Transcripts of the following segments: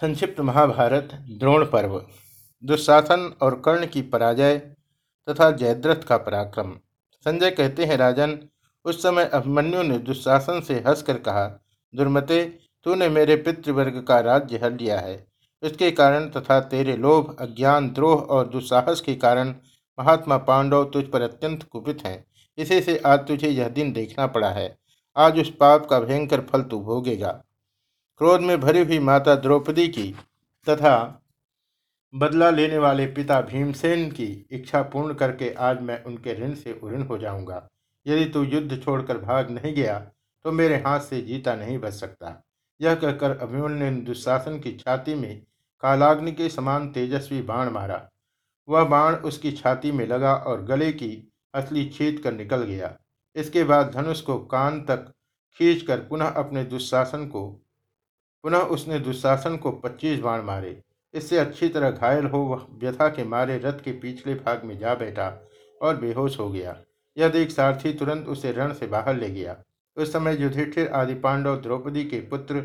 संक्षिप्त महाभारत, द्रोण पर्व। दुशासन और कर्ण की पराजय तथा जयद्रथ का पराक्रम। संजय कहते हैं, राजन, उस समय अभिमन्यु ने दुशासन से हंसकर कहा, दुर्मते, तूने मेरे पितृवर्ग का राज्य हर लिया है। इसके कारण तथा तेरे लोभ, अज्ञान, द्रोह और दुस्साहस के कारण महात्मा पांडव तुझ पर अत्यंत कुपित हैं। इसी से आज तुझे यह दिन देखना पड़ा है। आज उस पाप का भयंकर फल तू भोगेगा। क्रोध में भरी हुई माता द्रौपदी की तथा बदला लेने वाले पिता भीमसेन की इच्छा पूर्ण करके आज मैं उनके ऋण से उऋण हो जाऊँगा। यदि तू युद्ध छोड़कर भाग नहीं गया तो मेरे हाथ से जीता नहीं बच सकता। यह कहकर अभिमन्यु ने दुशासन की छाती में कालाग्नि के समान तेजस्वी बाण मारा। वह बाण उसकी छाती में लगा और गले की असली छीत कर निकल गया। इसके बाद धनुष को कान तक खींचकर पुनः अपने दुशासन को पुनः उसने दुशासन को पच्चीस बाण मारे। इससे अच्छी तरह घायल हो वह व्यथा के मारे रथ के पिछले भाग में जा बैठा और बेहोश हो गया। यह देख सारथी तुरंत उसे रण से बाहर ले गया। उस समय युधिष्ठिर आदि पांडव द्रौपदी के पुत्र,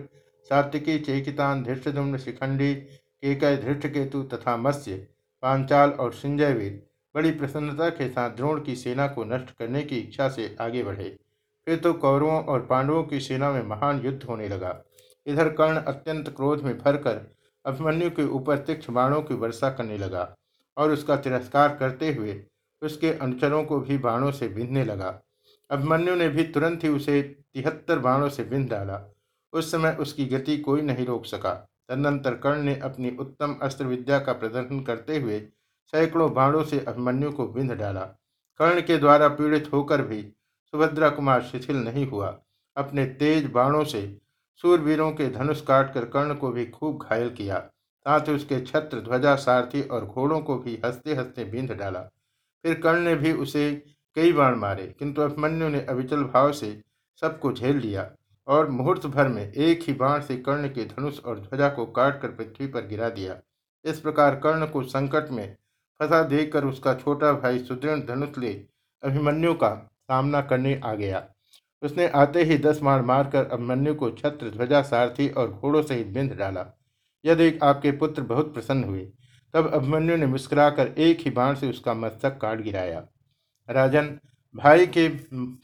सात्विकी, चेकितान धृष्टुम्न शिखंडी, केकय, धृष्टकेतु तथा मत्स्य, पांचाल और सिंजयवीर बड़ी प्रसन्नता के साथ द्रोण की सेना को नष्ट करने की इच्छा से आगे बढ़े। फिर तो कौरवों और पांडवों की सेना में महान युद्ध होने लगा। इधर कर्ण अत्यंत क्रोध में भरकर अभिमन्यु के ऊपर तीक्ष बाणों की वर्षा करने लगा और उसका तिरस्कार करते हुए उसके अनुचरों को भी बाणों से बिंधने लगा। अभिमन्यु ने भी तुरंत ही उसे तिहत्तर बाणों से बिंध डाला। उस समय उसकी गति कोई नहीं रोक सका। तदनंतर कर्ण ने अपनी उत्तम अस्त्र विद्या का प्रदर्शन करते हुए सैकड़ों बाणों से अभिमन्यु को बिंध डाला। कर्ण के द्वारा पीड़ित होकर भी सुभद्रा कुमार शिथिल नहीं हुआ। अपने तेज बाणों से सूरवीरों के धनुष काटकर कर्ण को भी खूब घायल किया। साथ ही उसके छत्र ध्वजा सारथी और घोड़ों को भी हँसते हँसते बींध डाला। फिर कर्ण ने भी उसे कई बाण मारे, किंतु अभिमन्यु ने अविचल भाव से सबको झेल लिया और मुहूर्त भर में एक ही बाण से कर्ण के धनुष और ध्वजा को काटकर पृथ्वी पर गिरा दिया। इस प्रकार कर्ण को संकट में फंसा देखकर उसका छोटा भाई सुदृढ़ धनुष ले अभिमन्यु का सामना करने आ गया। उसने आते ही दस मार मारकर अभिमन्यु को छत्र, ध्वजा, सारथी और घोड़ों सहित बिंध डाला। यह देख आपके पुत्र बहुत प्रसन्न हुए, तब अभिमन्यु ने मुस्कुराकर एक ही बाण से उसका मस्तक काट गिराया। राजन, भाई के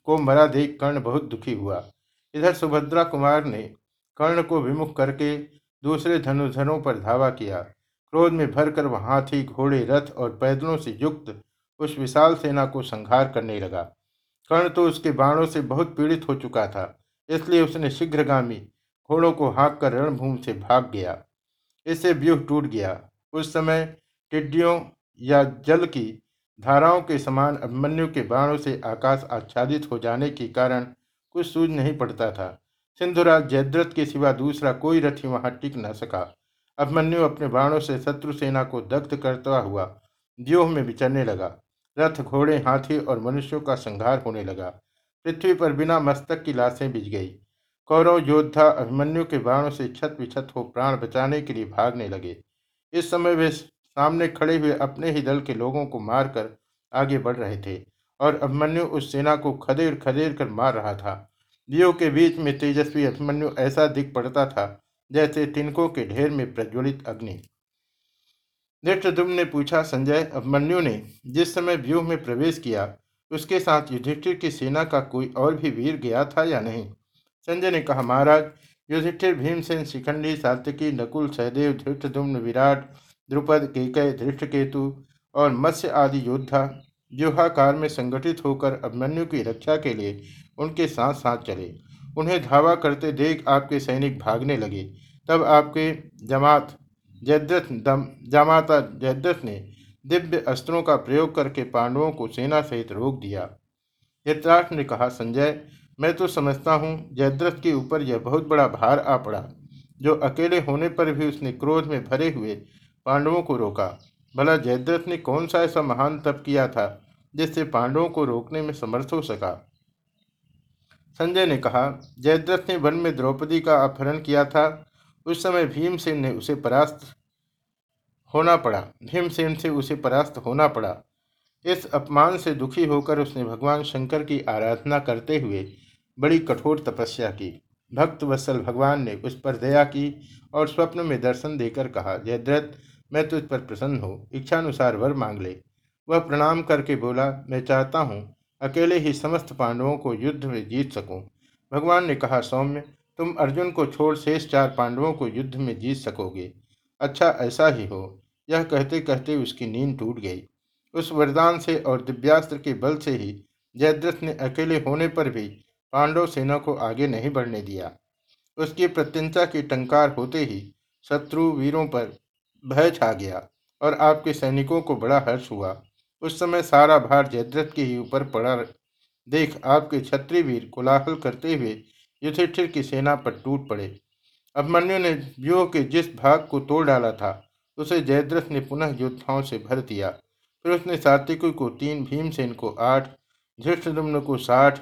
को मरा देख कर्ण बहुत दुखी हुआ। इधर सुभद्रा कुमार ने कर्ण को विमुख करके दूसरे धनुधरों पर धावा किया। क्रोध में भरकर वह हाथी, घोड़े, रथ और पैदलों से युक्त उस विशाल सेना को संहार करने लगा। कर्ण तो उसके बाणों से बहुत पीड़ित हो चुका था, इसलिए उसने शीघ्रगामी घोड़ों को हाँक कर रणभूमि से भाग गया। इससे व्यूह टूट गया। उस समय टिड्डियों या जल की धाराओं के समान अभिमन्यु के बाणों से आकाश आच्छादित हो जाने के कारण कुछ सूझ नहीं पड़ता था। सिंधुराज जयद्रथ के सिवा दूसरा कोई रथी वहाँ टिक न सका। अभिमन्यु अपने बाणों से शत्रु सेना को दग्ध करता हुआ व्यूह में विचरने लगा। रथ घोड़े, हाथी और मनुष्यों का संहार होने लगा। पृथ्वी पर बिना मस्तक की लाशें बिज गई। कौरव, योद्धा, अभिमन्यु के बाणों से छत विछत हो प्राण बचाने के लिए भागने लगे। इस समय वे सामने खड़े हुए अपने ही दल के लोगों को मारकर आगे बढ़ रहे थे और अभिमन्यु उस सेना को खदेड़ खदेड़ कर मार रहा था। दियो के बीच में तेजस्वी अभिमन्यु ऐसा दिख पड़ता था जैसे तिनकों के ढेर में प्रज्वलित अग्नि। धृष्टुम ने पूछा, संजय, अभिमन्यु ने, जिस समय व्यूह में प्रवेश किया, उसके साथ युधिष्ठिर की सेना का कोई और भी वीर गया था या नहीं? संजय ने कहा, महाराज, युधिष्ठिर, भीमसेन, शिखंडी सात्यकी नकुल, सहदेव धृष्टुम्न विराट, द्रुपद, केकय, धृष्टकेतु और मत्स्य आदि योद्धा व्यूहाकार में संगठित होकर अभिमन्यु की रक्षा के लिए उनके साथ साथ चले। उन्हें धावा करते देख आपके सैनिक भागने लगे। तब आपके जमात जयद्रथ जामाता जयद्रथ ने दिव्य अस्त्रों का प्रयोग करके पांडवों को सेना सहित रोक दिया। धृतराष्ट्र ने कहा, संजय, मैं तो समझता हूँ जयद्रथ के ऊपर यह बहुत बड़ा भार आ पड़ा, जो अकेले होने पर भी उसने क्रोध में भरे हुए पांडवों को रोका। भला जयद्रथ ने कौन सा ऐसा महान तप किया था, जिससे पांडवों को रोकने में समर्थ हो सका? संजय ने कहा, जयद्रथ ने वन में द्रौपदी का अपहरण किया था उस समय भीमसेन ने उसे परास्त होना पड़ा। भीमसेन से उसे परास्त होना पड़ा। इस अपमान से दुखी होकर उसने भगवान शंकर की आराधना करते हुए बड़ी कठोर तपस्या की। भक्त वत्सल भगवान ने उस पर दया की और स्वप्न में दर्शन देकर कहा जयद्रथ मैं तुझ पर प्रसन्न हो। इच्छानुसार वर मांग ले। वह प्रणाम करके बोला, मैं चाहता हूँ अकेले ही समस्त पांडवों को युद्ध में जीत सकूँ। भगवान ने कहा, सौम्य तुम अर्जुन को छोड़ शेष चार पांडवों को युद्ध में जीत सकोगे। अच्छा ऐसा ही हो। यह कहते कहते उसकी नींद टूट गई। उस वरदान से और दिव्यास्त्र के बल से ही जयद्रथ ने अकेले होने पर भी पांडव सेना को आगे नहीं बढ़ने दिया। उसकी प्रत्यंता की टंकार होते ही शत्रु वीरों पर भय छा गया और आपके सैनिकों को बड़ा हर्ष हुआ। उस समय सारा भार जयद्रथ के ही ऊपर पड़ा। देख, आपके क्षत्रिय वीर कोलाहल करते हुए युधिष्ठिर की सेना पर टूट पड़े। अभिमन्यु ने व्यूह के जिस भाग को तोड़ डाला था, उसे जयद्रथ ने पुनः योद्धाओं से भर दिया। फिर उसने सात्विकी को तीन, भीमसेन को आठ धृष्टदुम्न को साठ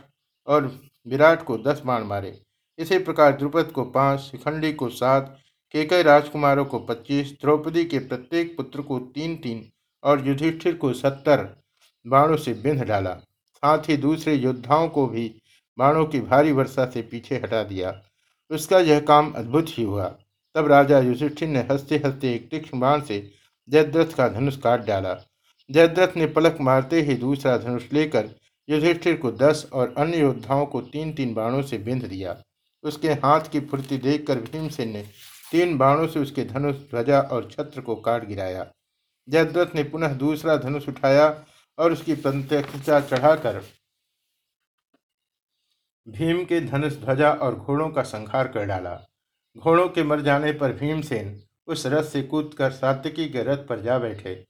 और विराट को दस बाण मारे। इसी प्रकार द्रुपद को पाँच, शिखंडी को सात, केकई राजकुमारों को पच्चीस, द्रौपदी के प्रत्येक पुत्र को तीन तीन और युधिष्ठिर को सत्तर बाणों से बिंध डाला। साथ ही दूसरे योद्धाओं को भी बाणों की भारी वर्षा से पीछे हटा दिया। उसका यह काम अद्भुत ही हुआ। तब राजा युधिष्ठिर ने हँसते हँसते एक तीक्ष्ण बाण से जयद्रथ का धनुष काट डाला। जयद्रथ ने पलक मारते ही दूसरा धनुष लेकर युधिष्ठिर को दस और अन्य योद्धाओं को तीन तीन बाणों से बिंध दिया। उसके हाथ की फुर्ती देखकर भीमसेन ने तीन बाणों से उसके धनुष, ध्वजा और छत्र को काट गिराया। जयद्रथ ने पुनः दूसरा धनुष उठाया और उसकी प्रत्यक्षता चढ़ाकर भीम के धनुष ध्वजा और घोड़ों का संहार कर डाला। घोड़ों के मर जाने पर भीमसेन उस रथ से कूदकर सात्विकी के रथ पर जा बैठे।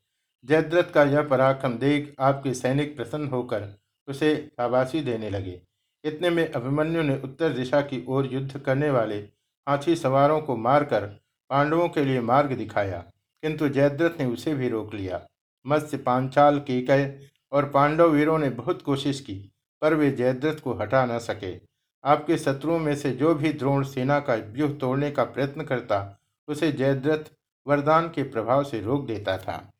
जयद्रथ का यह पराक्रम देख आपके सैनिक प्रसन्न होकर उसे शाबाशी देने लगे। इतने में अभिमन्यु ने उत्तर दिशा की ओर युद्ध करने वाले हाथी सवारों को मारकर पांडवों के लिए मार्ग दिखाया, किंतु जयद्रथ ने उसे भी रोक लिया। मत्स्य पांचाल केकय और पांडव वीरों ने बहुत कोशिश की। पर वे जयद्रथ को हटा न सके। आपके शत्रुओं में से जो भी द्रोण सेना का व्यूह तोड़ने का प्रयत्न करता, उसे जयद्रथ वरदान के प्रभाव से रोक देता था।